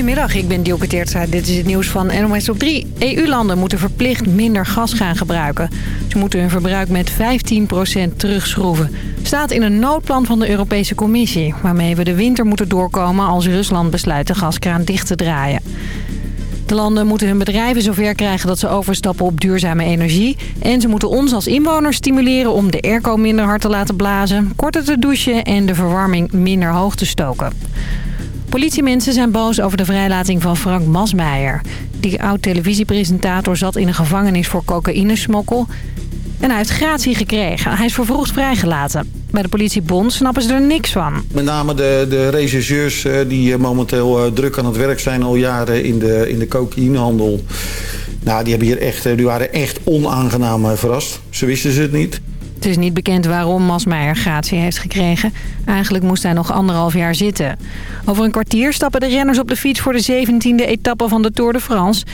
Goedemiddag, ik ben Dielke Teertstra. Dit is het nieuws van NOS op 3. EU-landen moeten verplicht minder gas gaan gebruiken. Ze moeten hun verbruik met 15% terugschroeven. Staat in een noodplan van de Europese Commissie... waarmee we de winter moeten doorkomen als Rusland besluit de gaskraan dicht te draaien. De landen moeten hun bedrijven zover krijgen dat ze overstappen op duurzame energie. En ze moeten ons als inwoners stimuleren om de airco minder hard te laten blazen... korter te douchen en de verwarming minder hoog te stoken. Politiemensen zijn boos over de vrijlating van Frank Masmeijer. Die oud-televisiepresentator zat in een gevangenis voor cocaïnesmokkel... en hij heeft gratie gekregen. Hij is vervroegd vrijgelaten. Bij de politiebond snappen ze er niks van. Met name de, de rechercheurs eh, die eh, momenteel eh, druk aan het werk zijn al jaren in de, in de cocaïnehandel. Nou, die, hebben hier echt, die waren echt onaangenaam verrast. Ze wisten ze het niet. Het is niet bekend waarom Masmeijer gratie heeft gekregen. Eigenlijk moest hij nog anderhalf jaar zitten. Over een kwartier stappen de renners op de fiets voor de 17e etappe van de Tour de France.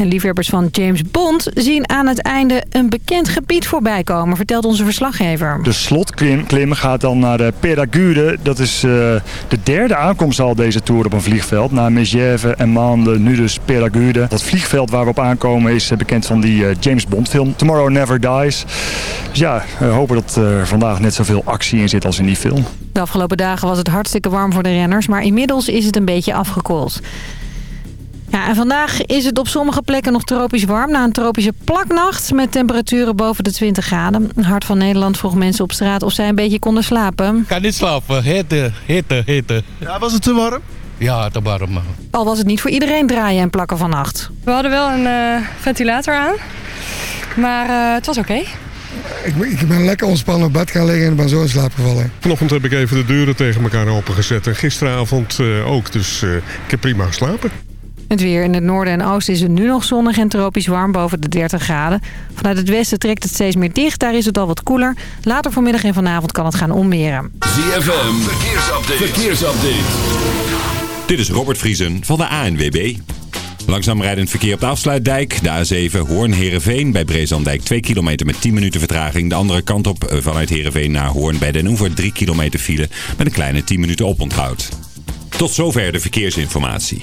En liefhebbers van James Bond zien aan het einde een bekend gebied voorbij komen, vertelt onze verslaggever. De slotklim gaat dan naar de Peragude. Dat is uh, de derde aankomst al deze Tour op een vliegveld. Na Megève en Mande, nu dus Peragude. Dat vliegveld waar we op aankomen is bekend van die uh, James Bond film. Tomorrow Never Dies. Dus ja, we hopen dat er vandaag net zoveel actie in zit als in die film. De afgelopen dagen was het hartstikke warm voor de renners, maar inmiddels is het een beetje afgekoeld. Ja, en vandaag is het op sommige plekken nog tropisch warm... na een tropische plaknacht met temperaturen boven de 20 graden. Hart van Nederland vroeg mensen op straat of zij een beetje konden slapen. Ik kan niet slapen. Hitte, hitte, hitte. Ja, was het te warm? Ja, te warm. Al was het niet voor iedereen draaien en plakken vannacht. We hadden wel een uh, ventilator aan, maar uh, het was oké. Okay. Ik, ik, ben lekker ontspannen op bed gaan liggen en ben zo in slaap gevallen. Vanochtend heb ik even de deuren tegen elkaar opengezet en gisteravond uh, ook. Dus ik heb prima geslapen. Het weer in het noorden en oosten is het nu nog zonnig en tropisch warm boven de 30 graden. Vanuit het westen trekt het steeds meer dicht, daar is het al wat koeler. Later vanmiddag en vanavond kan het gaan onweren. ZFM, verkeersupdate. verkeersupdate. Dit is Robert Vriesen van de ANWB. Langzaam rijdend verkeer op de afsluitdijk. De A7 Hoorn-Herenveen bij Brezandijk 2 kilometer met 10 minuten vertraging. De andere kant op eh, vanuit Herenveen naar Hoorn bij Den Oever 3 kilometer file met een kleine 10 minuten oponthoud. Tot zover de verkeersinformatie.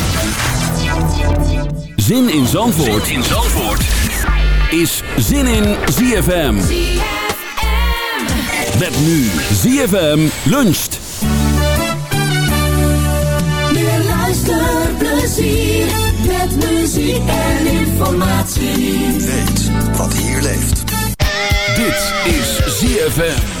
Zin in Zandvoort, zin in Zandvoort. is Zin in ZFM. ZFM. Met nu ZFM luncht. Meer luisterplezier met muziek en informatie. Weet wat hier leeft. Dit is ZFM.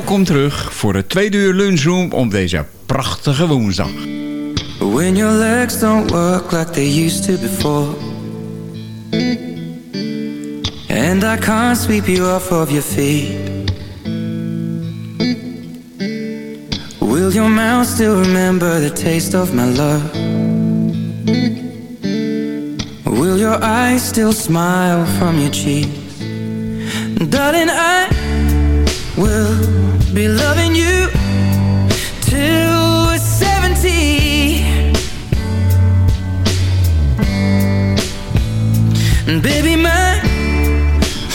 Welkom terug voor het tweede uur lunchroom op deze prachtige woensdag. When your legs don't work like they used to before And I can't sweep you off of your feet Will your mouth still remember the taste of my love? Will your eyes still smile from your cheeks? Darling, I will be loving you till we're 70 And baby, my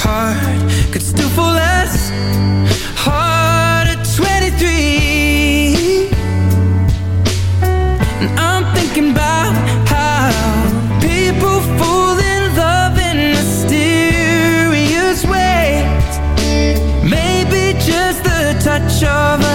heart could still fall as touch of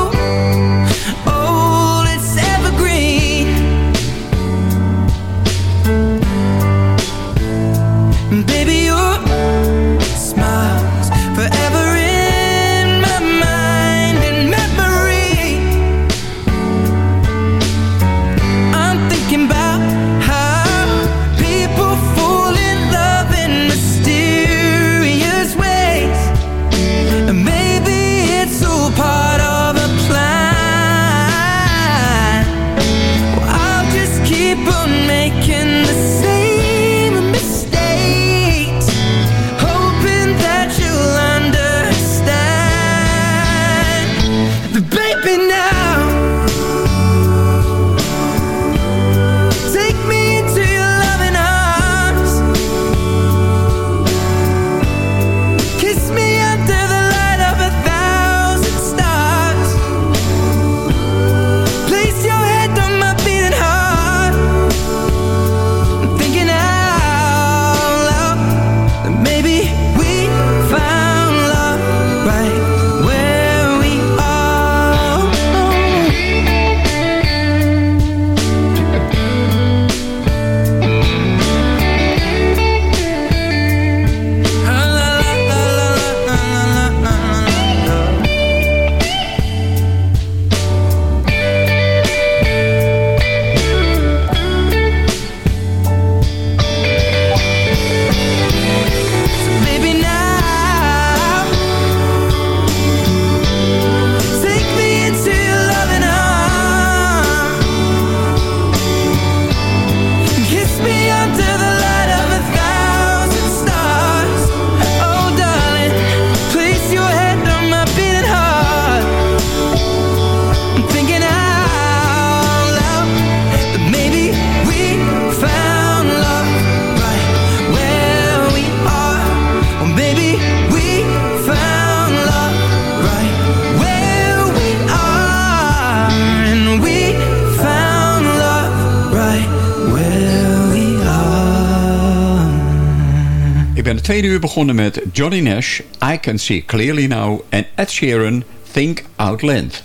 uur begonnen met Johnny Nash, I Can See Clearly Now... en Ed Sheeran, Think Out Loud.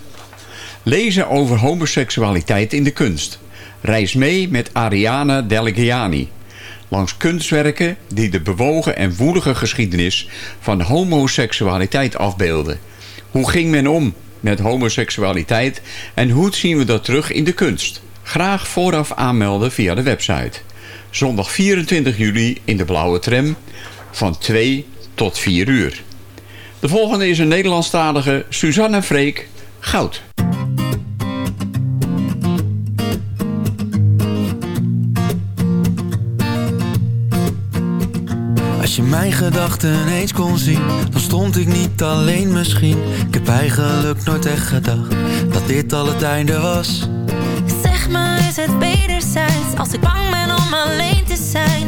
Lezen over homoseksualiteit in de kunst. Reis mee met Ariana Delgiani. Langs kunstwerken die de bewogen en woelige geschiedenis van homoseksualiteit afbeelden. Hoe ging men om met homoseksualiteit en hoe zien we dat terug in de kunst? Graag vooraf aanmelden via de website. Zondag 24 juli in de blauwe tram van 2 tot 4 uur. De volgende is een Nederlandstalige Suzanne Freek, Goud. Als je mijn gedachten eens kon zien, dan stond ik niet alleen misschien. Ik heb eigenlijk nooit echt gedacht dat dit al het einde was. Zeg maar, is het wederzijds? Als ik bang ben om alleen te zijn,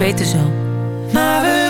beter zo. maar we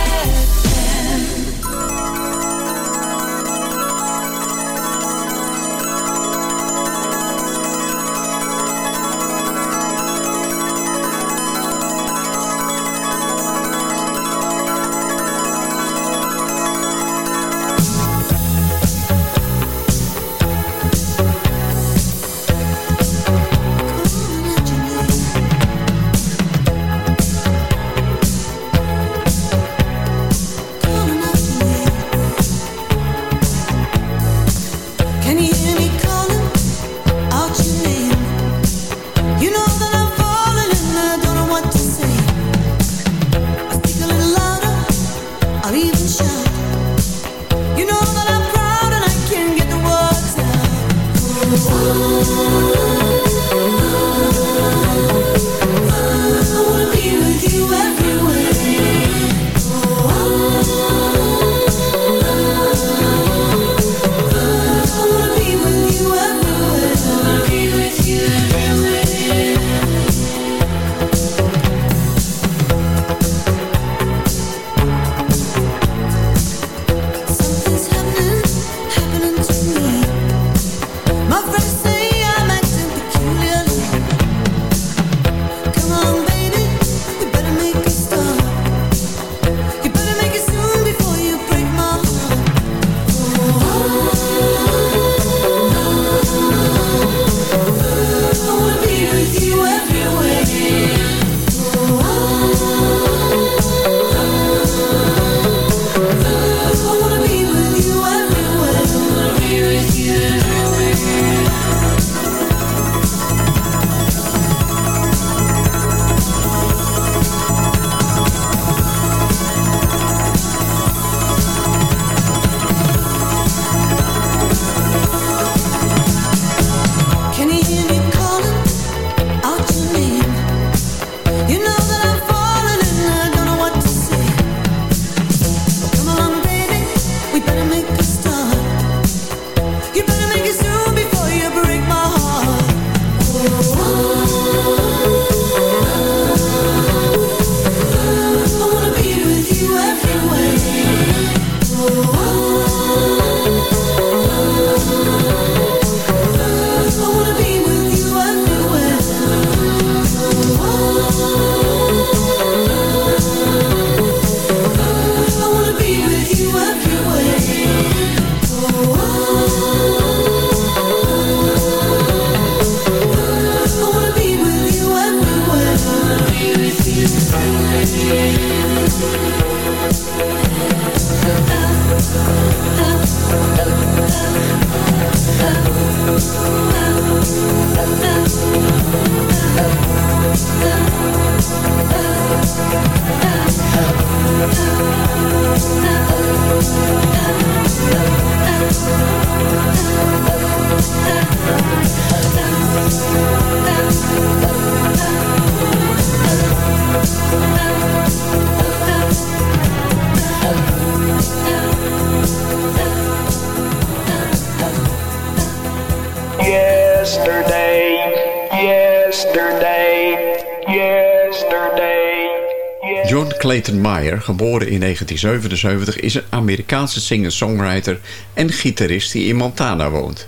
Geboren in 1977, is een Amerikaanse singer-songwriter en gitarist die in Montana woont.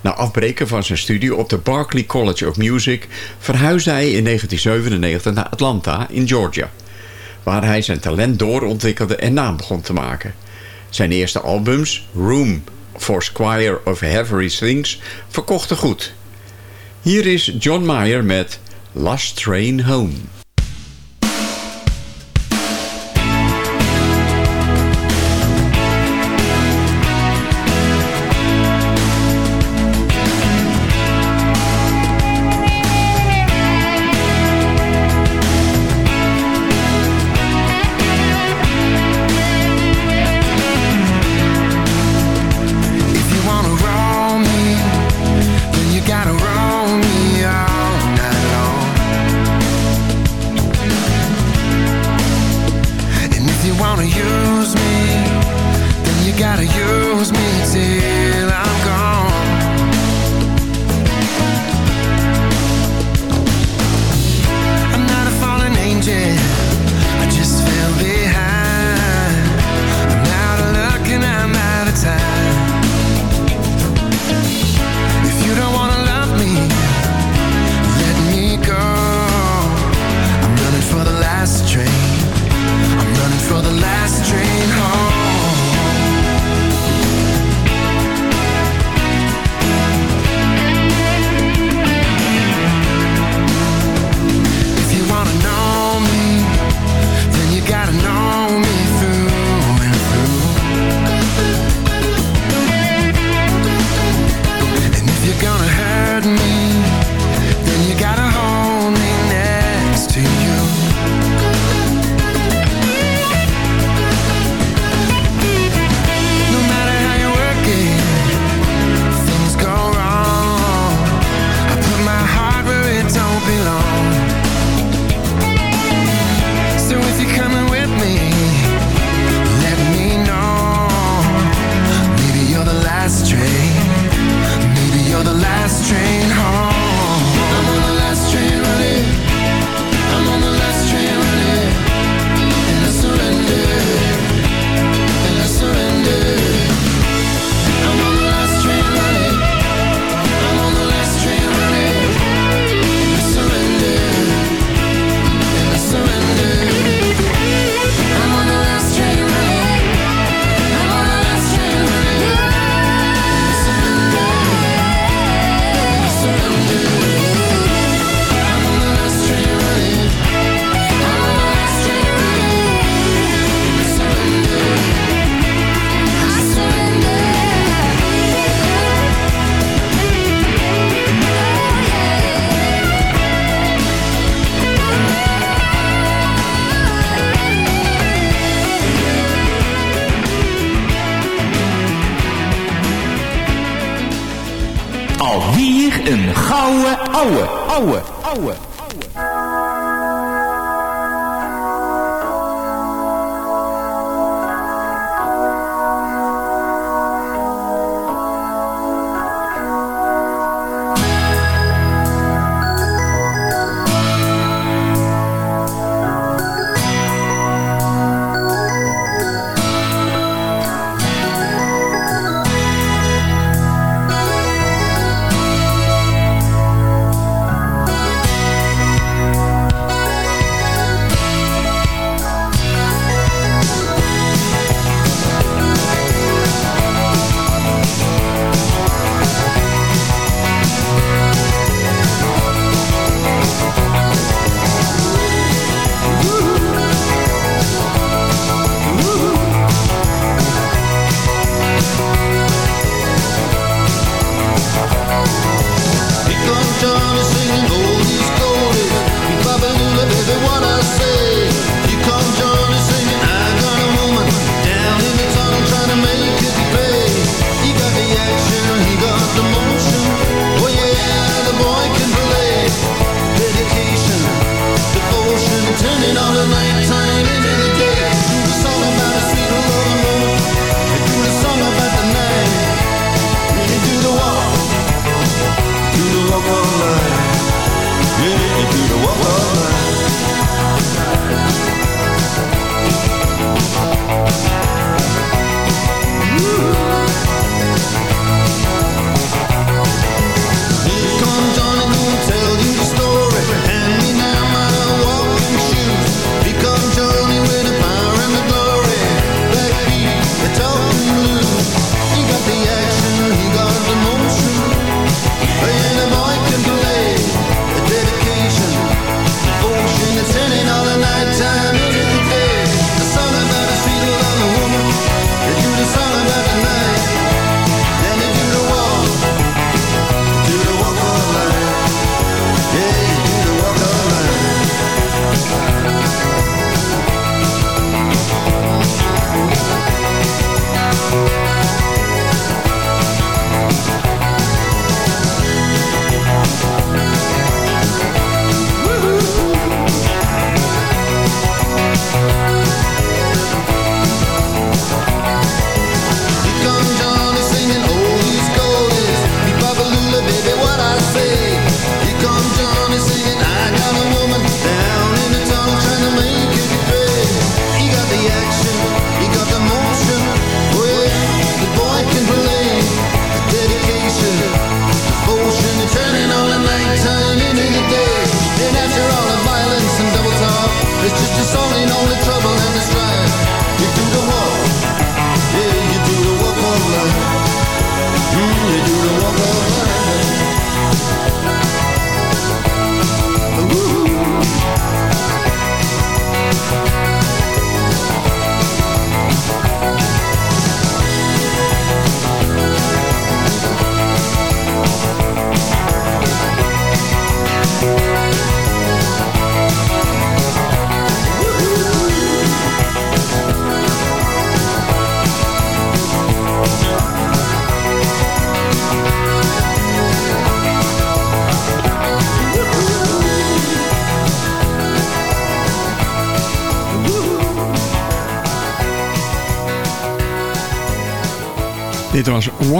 Na afbreken van zijn studie op de Berklee College of Music verhuisde hij in 1997 naar Atlanta in Georgia, waar hij zijn talent doorontwikkelde en naam begon te maken. Zijn eerste albums, Room for Squire of Heavy Things, verkochten goed. Hier is John Mayer met Last Train Home.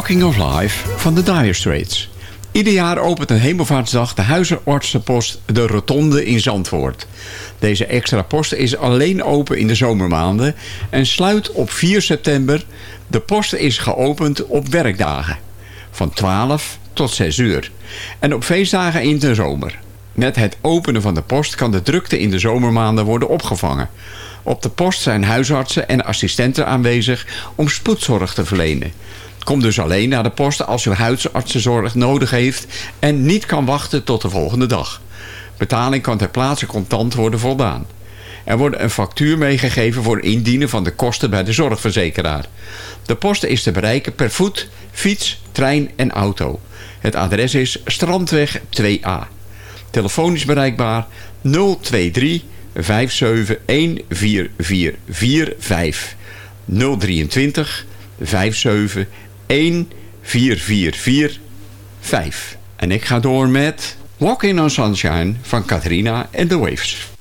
Walking of Life van de Dire Straits. Ieder jaar opent een hemelvaartsdag de huisartsenpost De Rotonde in Zandvoort. Deze extra post is alleen open in de zomermaanden en sluit op 4 september. De post is geopend op werkdagen van 12 tot 6 uur en op feestdagen in de zomer. Met het openen van de post kan de drukte in de zomermaanden worden opgevangen. Op de post zijn huisartsen en assistenten aanwezig om spoedzorg te verlenen. Kom dus alleen naar de post als u huisartsenzorg nodig heeft en niet kan wachten tot de volgende dag. Betaling kan ter plaatse contant worden voldaan. Er wordt een factuur meegegeven voor indienen van de kosten bij de zorgverzekeraar. De post is te bereiken per voet, fiets, trein en auto. Het adres is Strandweg 2A. Telefonisch bereikbaar 023 571 4445 023 57 14445. En ik ga door met Walking on Sunshine van Katrina en The Waves.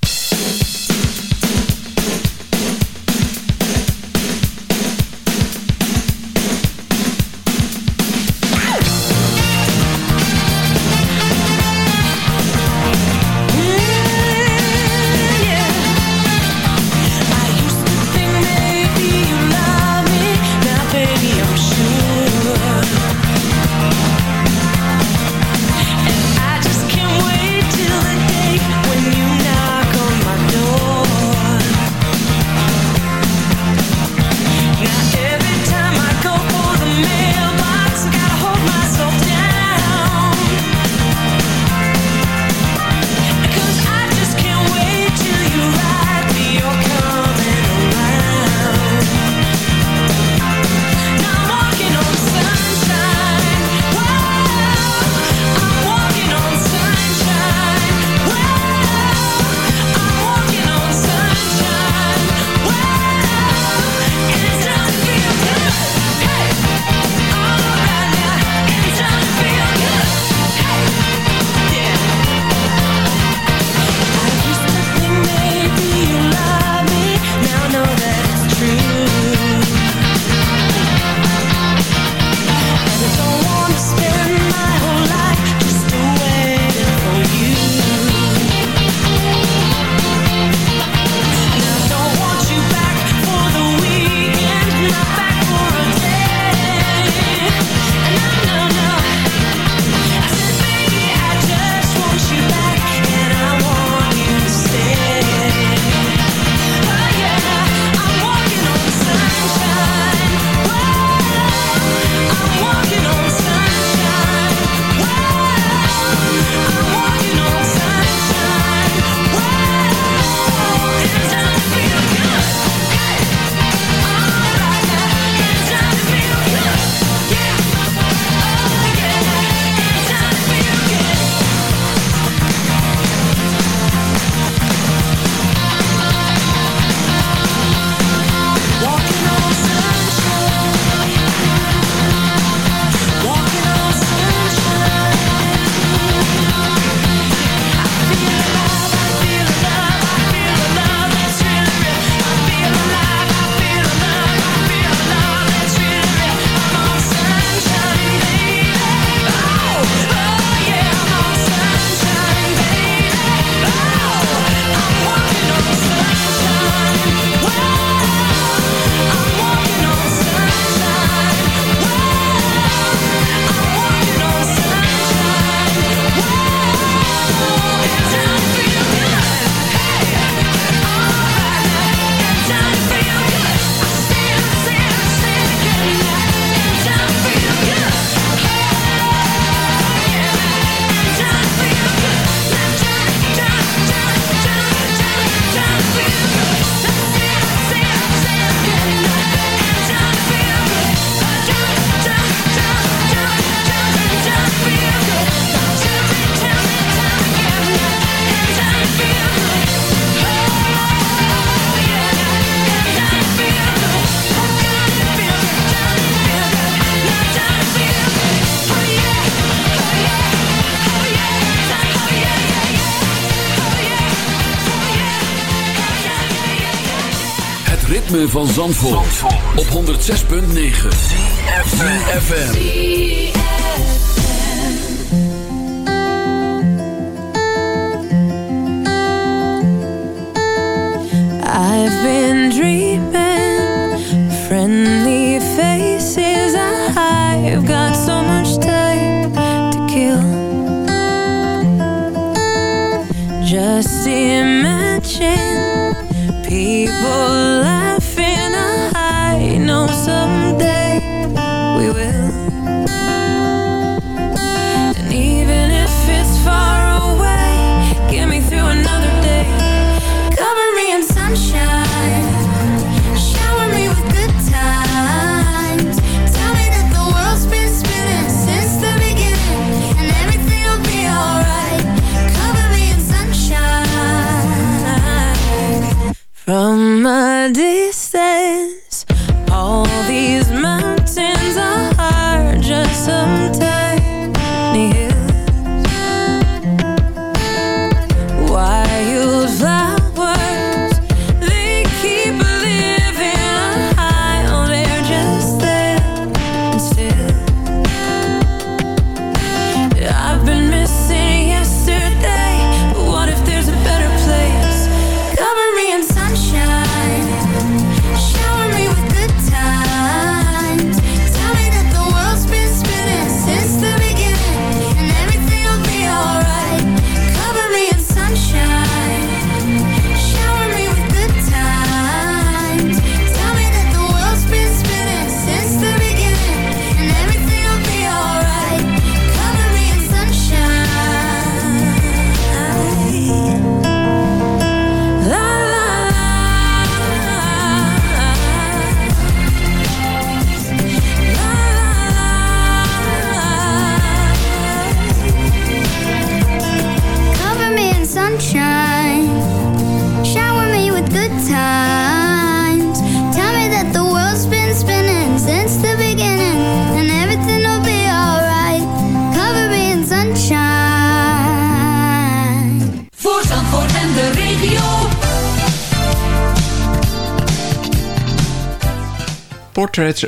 Van Zandvoort, op 106.9 FM. I've been dreaming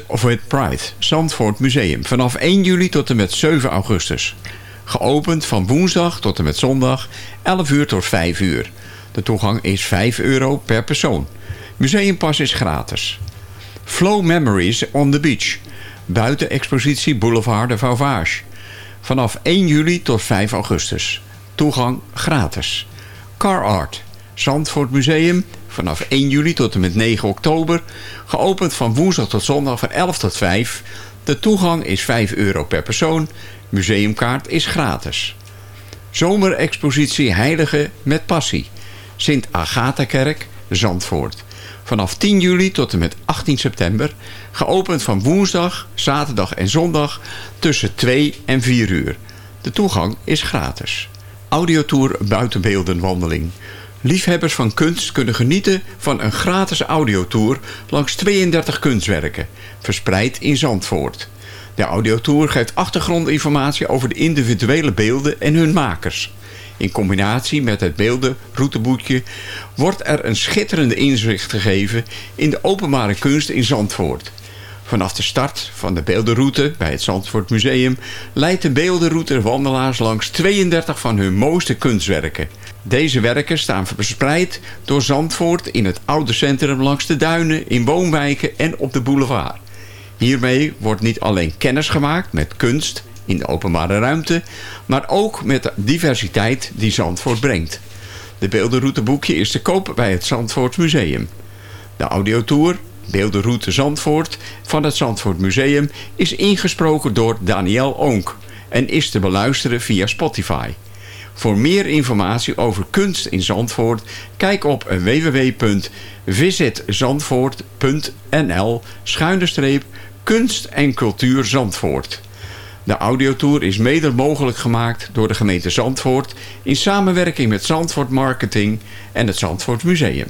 Of With Pride, Zandvoort Museum. Vanaf 1 juli tot en met 7 augustus. Geopend van woensdag tot en met zondag, 11 uur tot 5 uur. De toegang is 5 euro per persoon. Museumpas is gratis. Flow Memories on the Beach. Buitenexpositie Boulevard de Vauvage. Vanaf 1 juli tot 5 augustus. Toegang gratis. Car Art. Zandvoort Museum. Vanaf 1 juli tot en met 9 oktober. Geopend van woensdag tot zondag van 11 tot 5. De toegang is 5 euro per persoon. Museumkaart is gratis. Zomerexpositie Heilige met Passie. Sint Agatha-kerk, Zandvoort. Vanaf 10 juli tot en met 18 september. Geopend van woensdag, zaterdag en zondag tussen 2 en 4 uur. De toegang is gratis. Audiotour Buitenbeeldenwandeling. Liefhebbers van kunst kunnen genieten van een gratis audiotour langs 32 kunstwerken, verspreid in Zandvoort. De audiotour geeft achtergrondinformatie over de individuele beelden en hun makers. In combinatie met het beeldenrouteboekje wordt er een schitterende inzicht gegeven in de openbare kunst in Zandvoort. Vanaf de start van de beeldenroute bij het Zandvoort Museum leidt de beeldenroute wandelaars langs 32 van hun mooiste kunstwerken. Deze werken staan verspreid door Zandvoort in het oude centrum langs de duinen, in woonwijken en op de boulevard. Hiermee wordt niet alleen kennis gemaakt met kunst in de openbare ruimte, maar ook met de diversiteit die Zandvoort brengt. De beeldenrouteboekje is te koop bij het Zandvoort Museum. De audiotour Beeldenroute Zandvoort van het Zandvoort Museum is ingesproken door Daniel Onk en is te beluisteren via Spotify. Voor meer informatie over kunst in Zandvoort, kijk op www.visitzandvoort.nl kunst en cultuur Zandvoort. De audiotour is mede mogelijk gemaakt door de gemeente Zandvoort in samenwerking met Zandvoort Marketing en het Zandvoort Museum.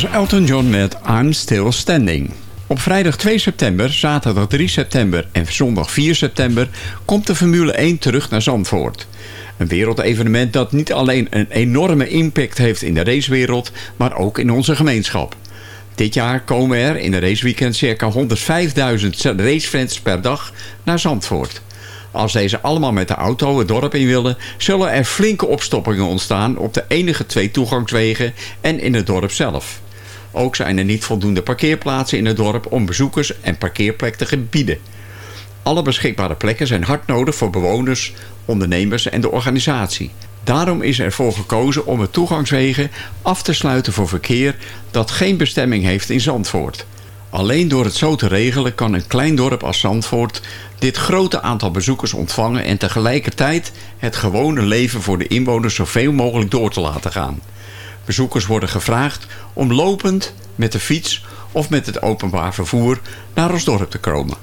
Was Elton John met I'm Still Standing. Op vrijdag 2 september, zaterdag 3 september en zondag 4 september... komt de Formule 1 terug naar Zandvoort. Een wereldevenement dat niet alleen een enorme impact heeft in de racewereld... maar ook in onze gemeenschap. Dit jaar komen er in de raceweekend circa 105.000 racefans per dag naar Zandvoort. Als deze allemaal met de auto het dorp in willen... zullen er flinke opstoppingen ontstaan op de enige twee toegangswegen en in het dorp zelf. Ook zijn er niet voldoende parkeerplaatsen in het dorp om bezoekers en parkeerplek te gebieden. Alle beschikbare plekken zijn hard nodig voor bewoners, ondernemers en de organisatie. Daarom is ervoor gekozen om het toegangswegen af te sluiten voor verkeer dat geen bestemming heeft in Zandvoort. Alleen door het zo te regelen kan een klein dorp als Zandvoort dit grote aantal bezoekers ontvangen en tegelijkertijd het gewone leven voor de inwoners zoveel mogelijk door te laten gaan. Bezoekers worden gevraagd om lopend, met de fiets of met het openbaar vervoer naar ons dorp te komen.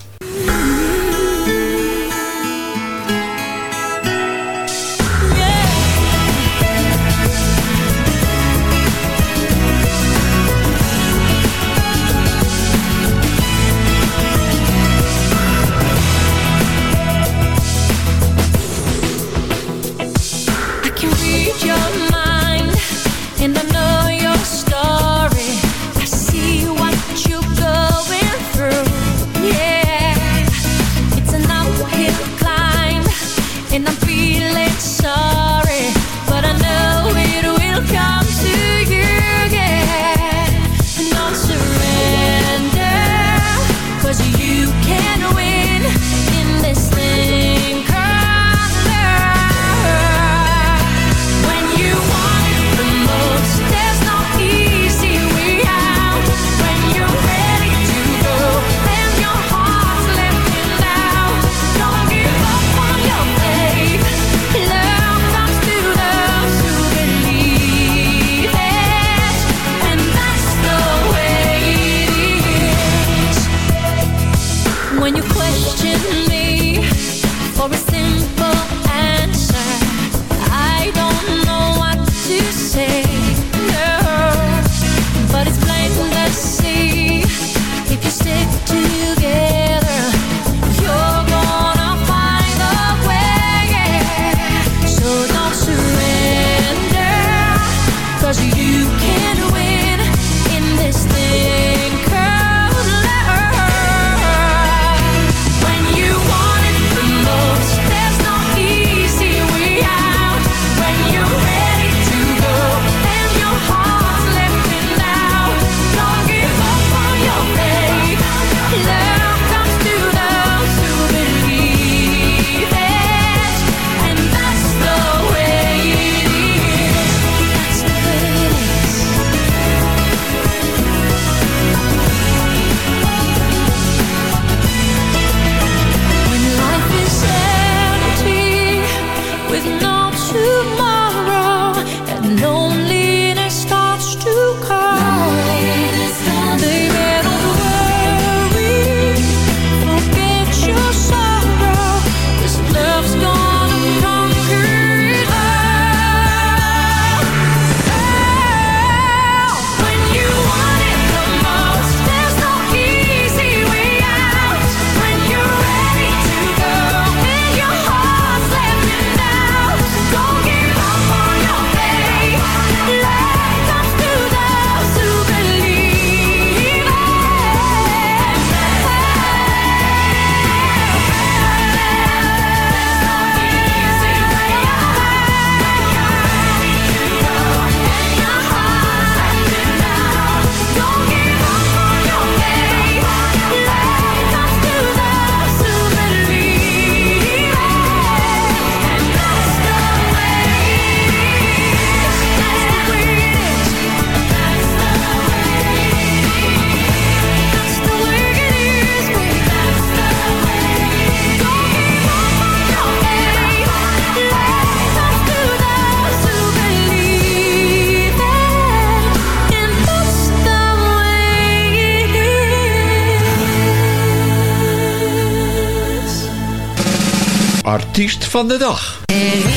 Artiest van de dag. Er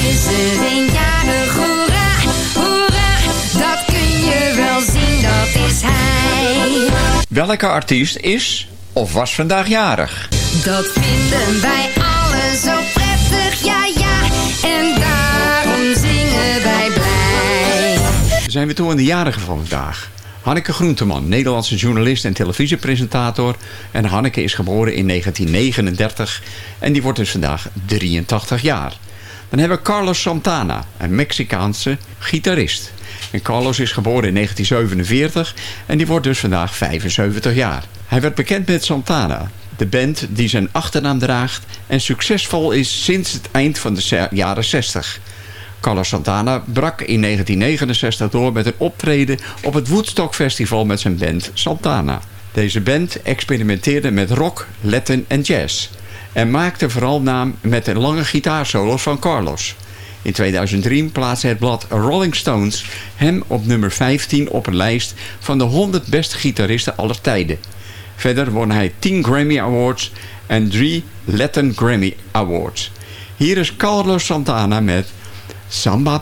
is er een jarig, hoera, hoera, dat kun je wel zien, dat is hij. Welke artiest is of was vandaag jarig? Dat vinden wij allen zo prettig, ja ja, en daarom zingen wij blij. Zijn we toe aan de jarigen van vandaag. Hanneke Groenteman, Nederlandse journalist en televisiepresentator. En Hanneke is geboren in 1939 en die wordt dus vandaag 83 jaar. Dan hebben we Carlos Santana, een Mexicaanse gitarist. En Carlos is geboren in 1947 en die wordt dus vandaag 75 jaar. Hij werd bekend met Santana, de band die zijn achternaam draagt... en succesvol is sinds het eind van de jaren 60. Carlos Santana brak in 1969 door met een optreden op het Woodstock Festival met zijn band Santana. Deze band experimenteerde met rock, Latin en jazz. En maakte vooral naam met de lange gitaarsolo's van Carlos. In 2003 plaatste het blad Rolling Stones hem op nummer 15 op een lijst van de 100 beste gitaristen aller tijden. Verder won hij 10 Grammy Awards en 3 Latin Grammy Awards. Hier is Carlos Santana met Samba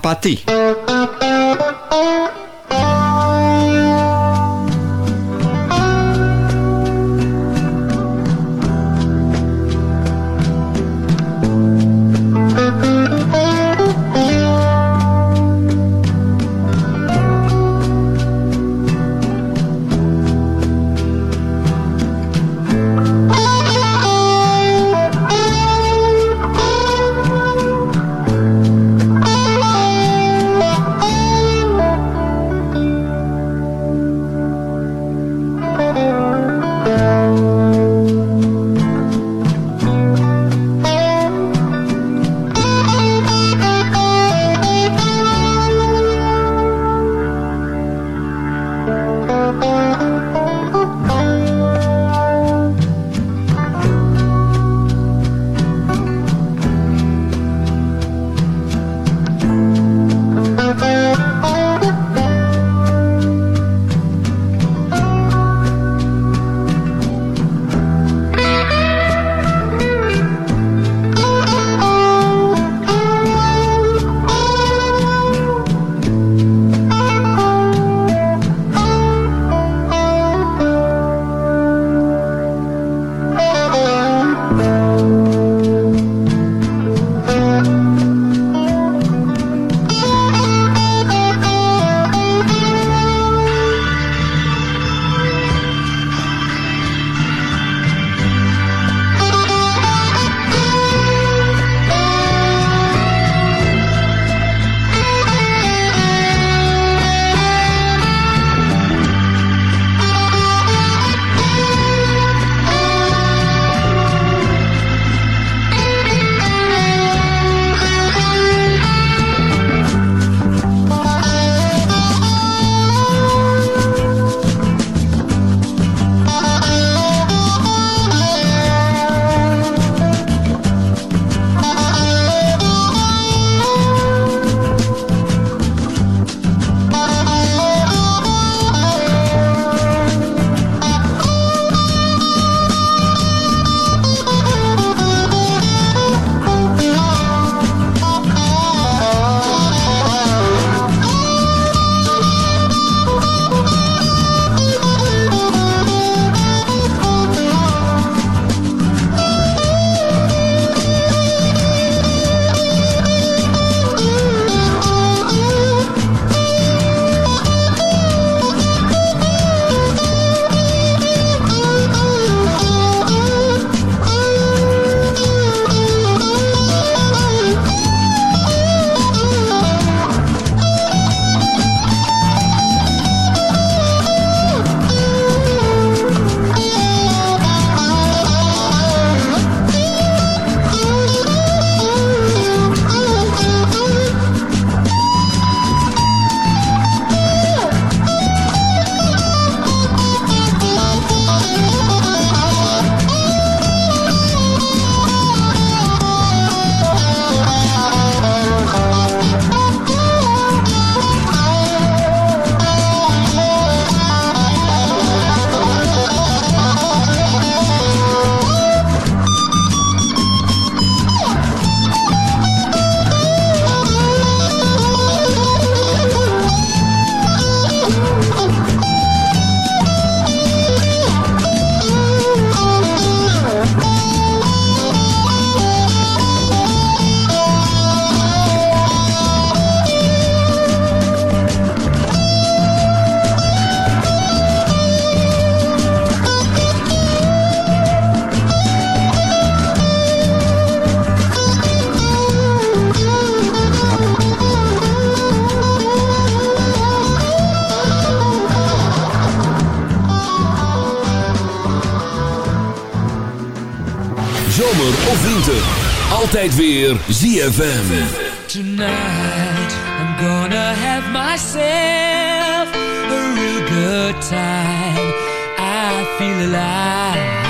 altijd weer ZFM. Tonight I'm gonna have myself a real good time. I feel alive.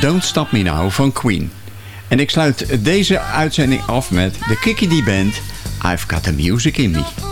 Don't Stop Me Now van Queen. En ik sluit deze uitzending af met de Kikkie Band... I've Got The Music In Me.